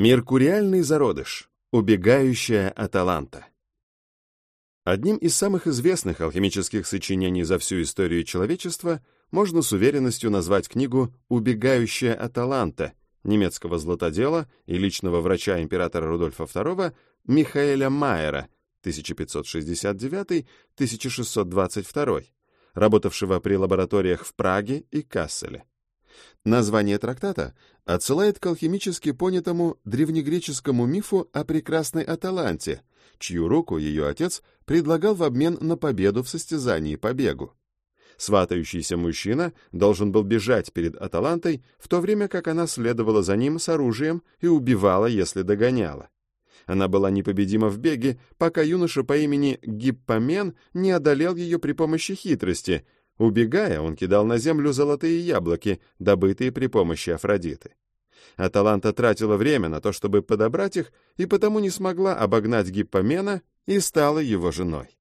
Меркуриальный зародыш. Убегающая Аталанта. Одним из самых известных алхимических сочинений за всю историю человечества можно с уверенностью назвать книгу «Убегающая Аталанта» немецкого златодела и личного врача императора Рудольфа II Михаэля Майера 1569-1622, работавшего при лабораториях в Праге и Касселе. Название трактата отсылает к алхимически понятому древнегреческому мифу о прекрасной Аталанте, чью руку ее отец предлагал в обмен на победу в состязании по бегу. Сватающийся мужчина должен был бежать перед Аталантой, в то время как она следовала за ним с оружием и убивала, если догоняла. Она была непобедима в беге, пока юноша по имени Гиппомен не одолел ее при помощи хитрости — Убегая, он кидал на землю золотые яблоки, добытые при помощи Афродиты. Аталанта тратила время на то, чтобы подобрать их, и потому не смогла обогнать Гиппомена и стала его женой.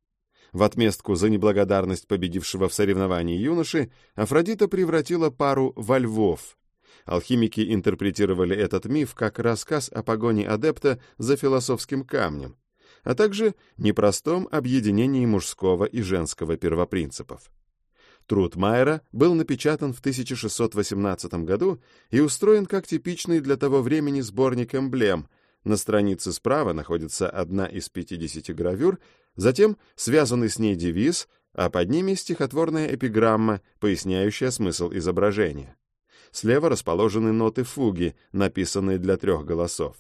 В отместку за неблагодарность победившего в соревновании юноши Афродита превратила пару во львов. Алхимики интерпретировали этот миф как рассказ о погоне адепта за философским камнем, а также непростом объединении мужского и женского первопринципов. Труд Майера был напечатан в 1618 году и устроен как типичный для того времени сборник эмблем. На странице справа находится одна из 50 гравюр, затем связанный с ней девиз, а под ними стихотворная эпиграмма, поясняющая смысл изображения. Слева расположены ноты фуги, написанные для трех голосов.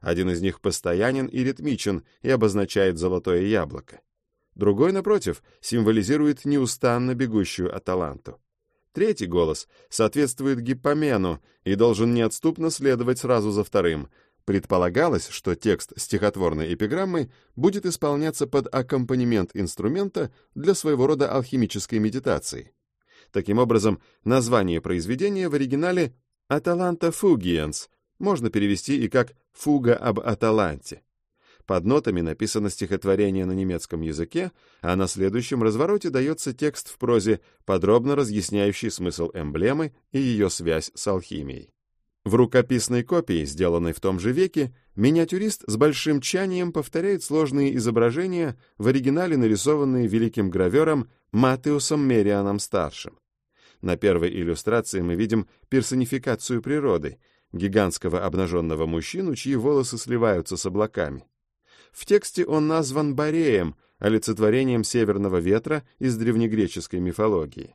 Один из них постоянен и ритмичен и обозначает золотое яблоко. Другой, напротив, символизирует неустанно бегущую Аталанту. Третий голос соответствует гипомену и должен неотступно следовать сразу за вторым. Предполагалось, что текст стихотворной эпиграммы будет исполняться под аккомпанемент инструмента для своего рода алхимической медитации. Таким образом, название произведения в оригинале «Аталанта Фугиенс» можно перевести и как «Фуга об Аталанте». Под нотами написано стихотворение на немецком языке, а на следующем развороте дается текст в прозе, подробно разъясняющий смысл эмблемы и ее связь с алхимией. В рукописной копии, сделанной в том же веке, миниатюрист с большим чанием повторяет сложные изображения, в оригинале нарисованные великим гравером Матеусом Мерианом-старшим. На первой иллюстрации мы видим персонификацию природы, гигантского обнаженного мужчину, чьи волосы сливаются с облаками. В тексте он назван Бореем, олицетворением северного ветра из древнегреческой мифологии.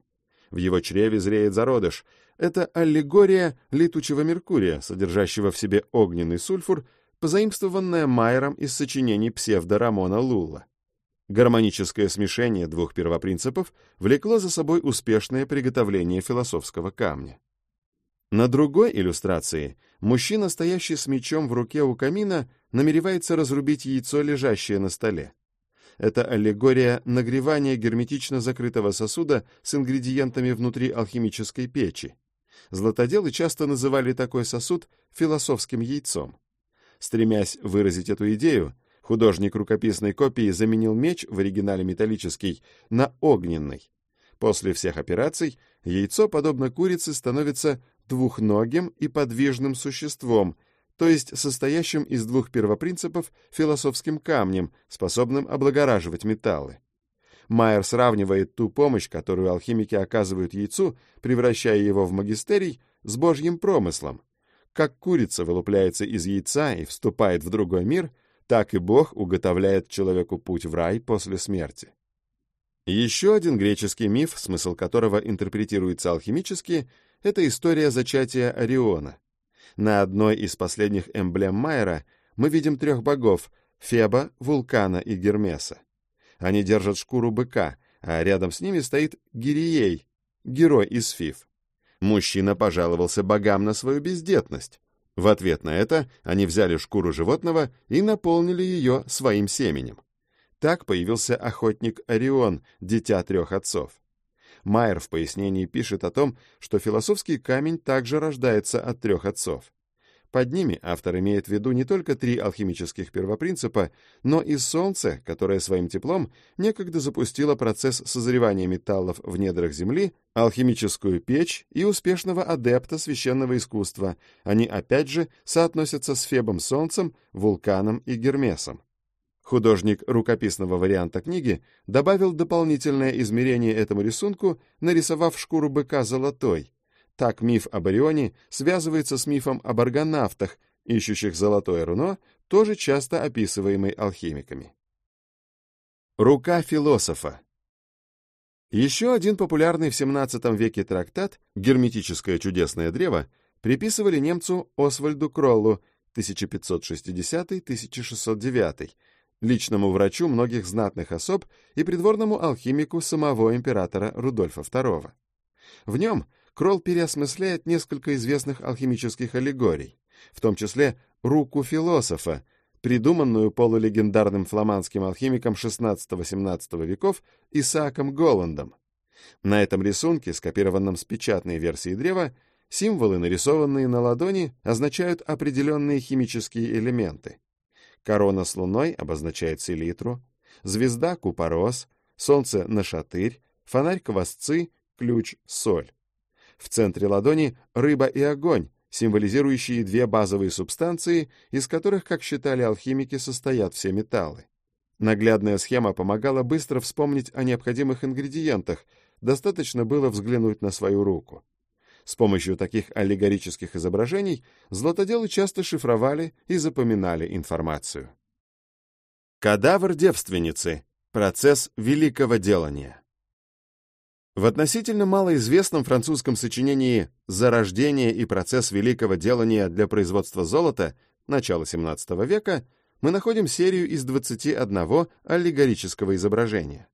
В его чреве зреет зародыш. Это аллегория летучего Меркурия, содержащего в себе огненный сульфур, позаимствованная Майером из сочинений псевдо Рамона Лула. Гармоническое смешение двух первопринципов влекло за собой успешное приготовление философского камня. На другой иллюстрации мужчина, стоящий с мечом в руке у камина, намеревается разрубить яйцо, лежащее на столе. Это аллегория нагревания герметично закрытого сосуда с ингредиентами внутри алхимической печи. Златоделы часто называли такой сосуд философским яйцом. Стремясь выразить эту идею, художник рукописной копии заменил меч в оригинале металлический на огненный. После всех операций яйцо, подобно курице, становится двухногим и подвижным существом, то есть состоящим из двух первопринципов философским камнем, способным облагораживать металлы. Майер сравнивает ту помощь, которую алхимики оказывают яйцу, превращая его в магистерий, с божьим промыслом. Как курица вылупляется из яйца и вступает в другой мир, так и Бог уготовляет человеку путь в рай после смерти. Еще один греческий миф, смысл которого интерпретируется алхимически, это история зачатия Ориона. На одной из последних эмблем Майера мы видим трех богов — Феба, Вулкана и Гермеса. Они держат шкуру быка, а рядом с ними стоит Гирией, герой из Фиф. Мужчина пожаловался богам на свою бездетность. В ответ на это они взяли шкуру животного и наполнили ее своим семенем. Так появился охотник Орион, дитя трех отцов. Майер в пояснении пишет о том, что философский камень также рождается от трех отцов. Под ними автор имеет в виду не только три алхимических первопринципа, но и Солнце, которое своим теплом некогда запустило процесс созревания металлов в недрах Земли, алхимическую печь и успешного адепта священного искусства. Они опять же соотносятся с Фебом Солнцем, Вулканом и Гермесом. Художник рукописного варианта книги добавил дополнительное измерение этому рисунку, нарисовав шкуру быка золотой, так миф об Орионе связывается с мифом об аргонавтах, ищущих золотое руно, тоже часто описываемый алхимиками. Рука философа Еще один популярный в XVII веке трактат «Герметическое чудесное древо» приписывали немцу Освальду Кроллу 1560-1609, личному врачу многих знатных особ и придворному алхимику самого императора Рудольфа II. В нем Кролл переосмысляет несколько известных алхимических аллегорий, в том числе «Руку философа», придуманную полулегендарным фламандским алхимиком XVI-XVII веков Исааком Голландом. На этом рисунке, скопированном с печатной версии древа, символы, нарисованные на ладони, означают определенные химические элементы. Корона с луной обозначает селитру, звезда — купорос, солнце — нашатырь, фонарь — квасцы, ключ — соль. В центре ладони рыба и огонь, символизирующие две базовые субстанции, из которых, как считали алхимики, состоят все металлы. Наглядная схема помогала быстро вспомнить о необходимых ингредиентах, достаточно было взглянуть на свою руку. С помощью таких аллегорических изображений златоделы часто шифровали и запоминали информацию. Кадавр девственницы. Процесс великого делания. В относительно малоизвестном французском сочинении «Зарождение и процесс великого делания для производства золота» начала XVII века мы находим серию из 21 аллегорического изображения.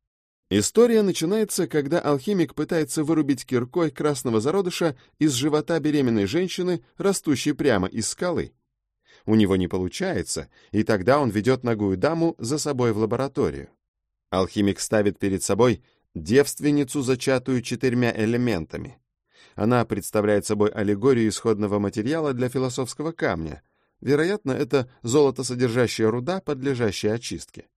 История начинается, когда алхимик пытается вырубить киркой красного зародыша из живота беременной женщины, растущей прямо из скалы. У него не получается, и тогда он ведет ногую даму за собой в лабораторию. Алхимик ставит перед собой девственницу, зачатую четырьмя элементами. Она представляет собой аллегорию исходного материала для философского камня. Вероятно, это золотосодержащая руда, подлежащая очистке.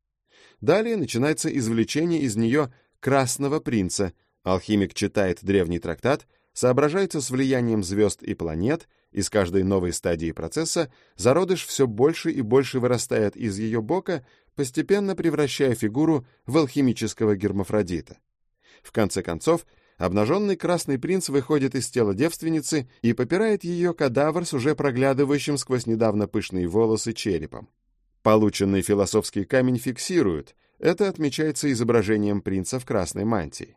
Далее начинается извлечение из нее красного принца. Алхимик читает древний трактат, соображается с влиянием звезд и планет, и с каждой новой стадии процесса зародыш все больше и больше вырастает из ее бока, постепенно превращая фигуру в алхимического гермафродита. В конце концов, обнаженный красный принц выходит из тела девственницы и попирает ее кадавр с уже проглядывающим сквозь недавно пышные волосы черепом. Полученный философский камень фиксируют, это отмечается изображением принца в красной мантии.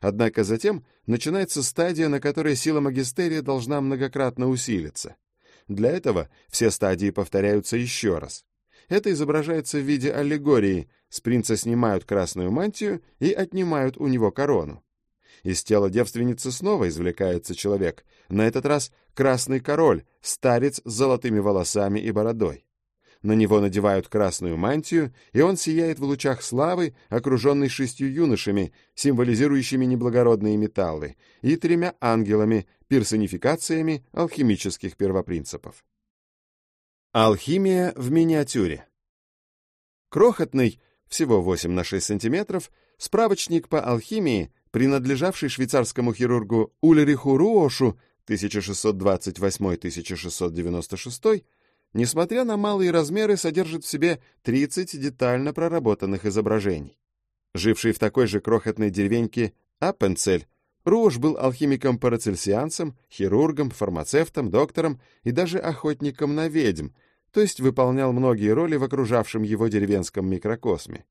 Однако затем начинается стадия, на которой сила магистерия должна многократно усилиться. Для этого все стадии повторяются еще раз. Это изображается в виде аллегории. С принца снимают красную мантию и отнимают у него корону. Из тела девственницы снова извлекается человек, на этот раз красный король, старец с золотыми волосами и бородой. На него надевают красную мантию, и он сияет в лучах славы, окруженный шестью юношами, символизирующими неблагородные металлы, и тремя ангелами, персонификациями алхимических первопринципов. Алхимия в миниатюре. Крохотный, всего 8 на 6 сантиметров, справочник по алхимии, принадлежавший швейцарскому хирургу Ульриху Руошу 1628-1696, несмотря на малые размеры, содержит в себе 30 детально проработанных изображений. Живший в такой же крохотной деревеньке Аппенцель, Руош был алхимиком-парацельсианцем, хирургом, фармацевтом, доктором и даже охотником на ведьм — то есть выполнял многие роли в окружавшем его деревенском микрокосме.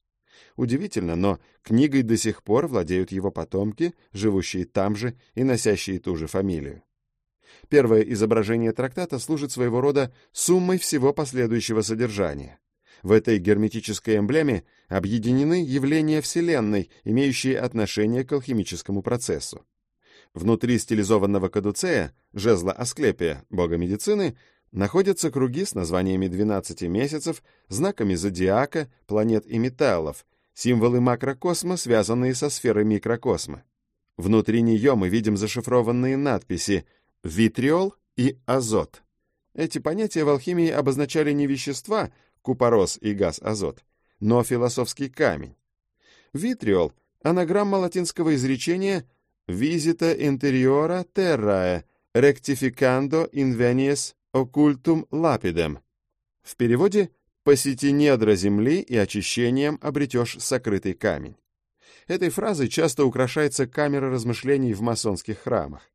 Удивительно, но книгой до сих пор владеют его потомки, живущие там же и носящие ту же фамилию. Первое изображение трактата служит своего рода суммой всего последующего содержания. В этой герметической эмблеме объединены явления Вселенной, имеющие отношение к алхимическому процессу. Внутри стилизованного кадуцея, жезла Асклепия, бога медицины, находятся круги с названиями 12 месяцев, знаками зодиака, планет и металлов, символы макрокосма, связанные со сферой микрокосма. Внутри нее мы видим зашифрованные надписи «витриол» и «азот». Эти понятия в алхимии обозначали не вещества, купорос и газ азот, но философский камень. Витриол — анаграмма латинского изречения «visita interiora terrae rectificando invenies occultum lapidem». В переводе «посети недра земли и очищением обретешь сокрытый камень». Этой фразой часто украшается камера размышлений в масонских храмах.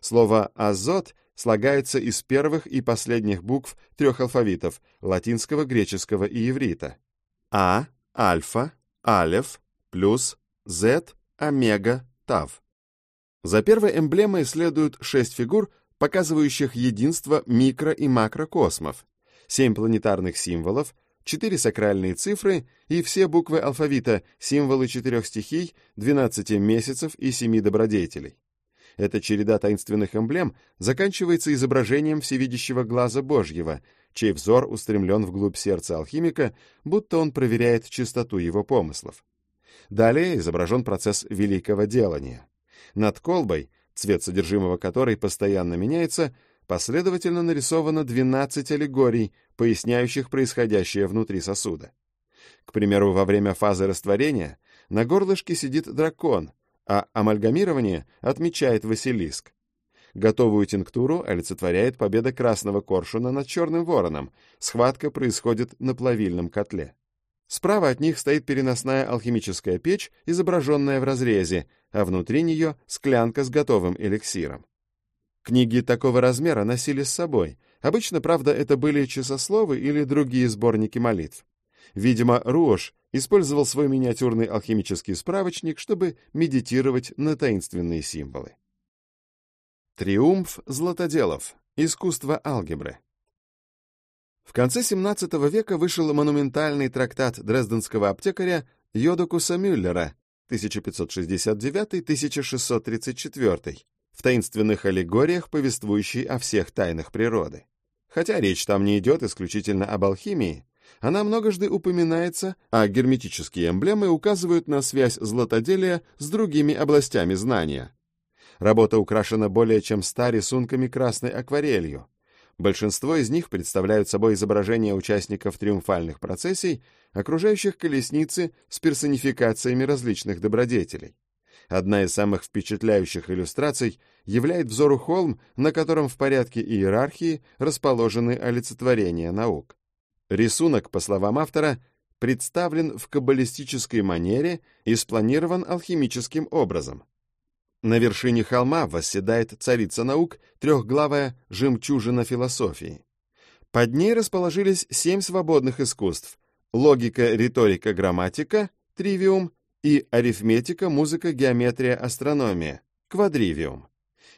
Слово «азот» слагается из первых и последних букв трех алфавитов – латинского, греческого и иврита. А, альфа, алеф, плюс, Z, омега, тав. За первой эмблемой следуют шесть фигур, показывающих единство микро- и макрокосмов, семь планетарных символов, четыре сакральные цифры и все буквы алфавита, символы четырех стихий, 12 месяцев и семи добродетелей. Эта череда таинственных эмблем заканчивается изображением всевидящего глаза Божьего, чей взор устремлен вглубь сердца алхимика, будто он проверяет чистоту его помыслов. Далее изображен процесс великого делания. Над колбой, цвет содержимого которой постоянно меняется, последовательно нарисовано 12 аллегорий, поясняющих происходящее внутри сосуда. К примеру, во время фазы растворения на горлышке сидит дракон, а амальгамирование отмечает Василиск. Готовую тинктуру олицетворяет победа красного коршуна над черным вороном. Схватка происходит на плавильном котле. Справа от них стоит переносная алхимическая печь, изображенная в разрезе, а внутри нее склянка с готовым эликсиром. Книги такого размера носили с собой. Обычно, правда, это были часословы или другие сборники молитв. Видимо, Руош использовал свой миниатюрный алхимический справочник, чтобы медитировать на таинственные символы. Триумф златоделов. Искусство алгебры. В конце XVII века вышел монументальный трактат дрезденского аптекаря Йодокуса Мюллера 1569-1634 в таинственных аллегориях, повествующий о всех тайнах природы. Хотя речь там не идет исключительно об алхимии, она многожды упоминается, а герметические эмблемы указывают на связь златоделия с другими областями знания. Работа украшена более чем ста рисунками красной акварелью. Большинство из них представляют собой изображения участников триумфальных процессий, окружающих колесницы с персонификациями различных добродетелей. Одна из самых впечатляющих иллюстраций являет взору холм, на котором в порядке иерархии расположены олицетворения наук. Рисунок, по словам автора, представлен в каббалистической манере и спланирован алхимическим образом. На вершине холма восседает царица наук, трехглавая жемчужина философии. Под ней расположились семь свободных искусств — логика, риторика, грамматика, тривиум и арифметика, музыка, геометрия, астрономия, квадривиум.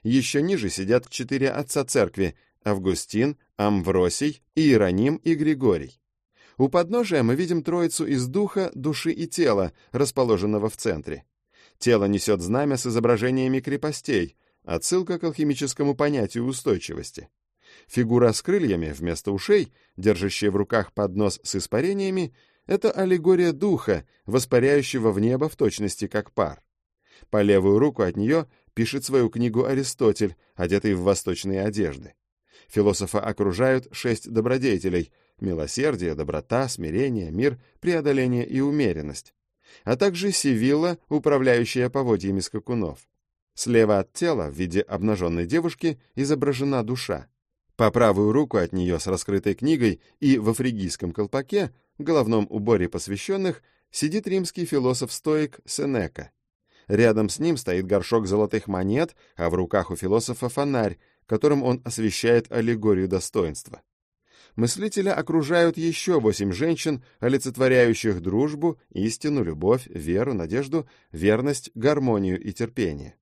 Еще ниже сидят четыре отца церкви — Августин, Амвросий, Иероним и Григорий. У подножия мы видим троицу из духа, души и тела, расположенного в центре. Тело несет знамя с изображениями крепостей, отсылка к алхимическому понятию устойчивости. Фигура с крыльями вместо ушей, держащая в руках поднос с испарениями, это аллегория духа, воспаряющего в небо в точности как пар. По левую руку от нее пишет свою книгу Аристотель, одетый в восточные одежды. Философа окружают шесть добродетелей — милосердие, доброта, смирение, мир, преодоление и умеренность, а также Сивилла, управляющая поводьями скакунов. Слева от тела, в виде обнаженной девушки, изображена душа. По правую руку от нее с раскрытой книгой и в афригийском колпаке, головном уборе посвященных, сидит римский философ-стоик Сенека. Рядом с ним стоит горшок золотых монет, а в руках у философа фонарь, которым он освещает аллегорию достоинства. Мыслителя окружают еще восемь женщин, олицетворяющих дружбу, истину, любовь, веру, надежду, верность, гармонию и терпение.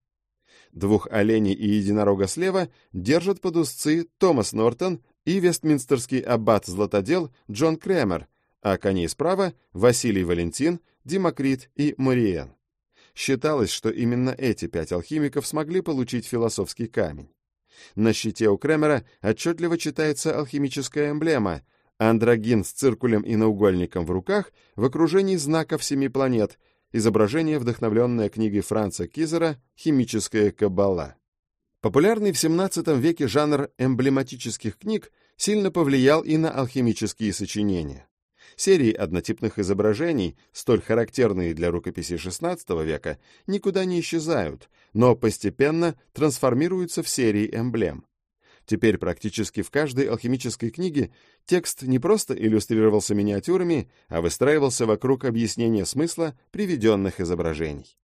Двух оленей и единорога слева держат под узцы Томас Нортон и вестминстерский аббат-златодел Джон Кремер, а коней справа — Василий Валентин, Демокрит и Мориен. Считалось, что именно эти пять алхимиков смогли получить философский камень. На щите у Кремера отчетливо читается алхимическая эмблема — андрогин с циркулем и наугольником в руках в окружении знаков семи планет, изображение, вдохновленное книгой Франца Кизера «Химическая каббала». Популярный в XVII веке жанр эмблематических книг сильно повлиял и на алхимические сочинения. Серии однотипных изображений, столь характерные для рукописей XVI века, никуда не исчезают, но постепенно трансформируются в серии эмблем. Теперь практически в каждой алхимической книге текст не просто иллюстрировался миниатюрами, а выстраивался вокруг объяснения смысла приведенных изображений.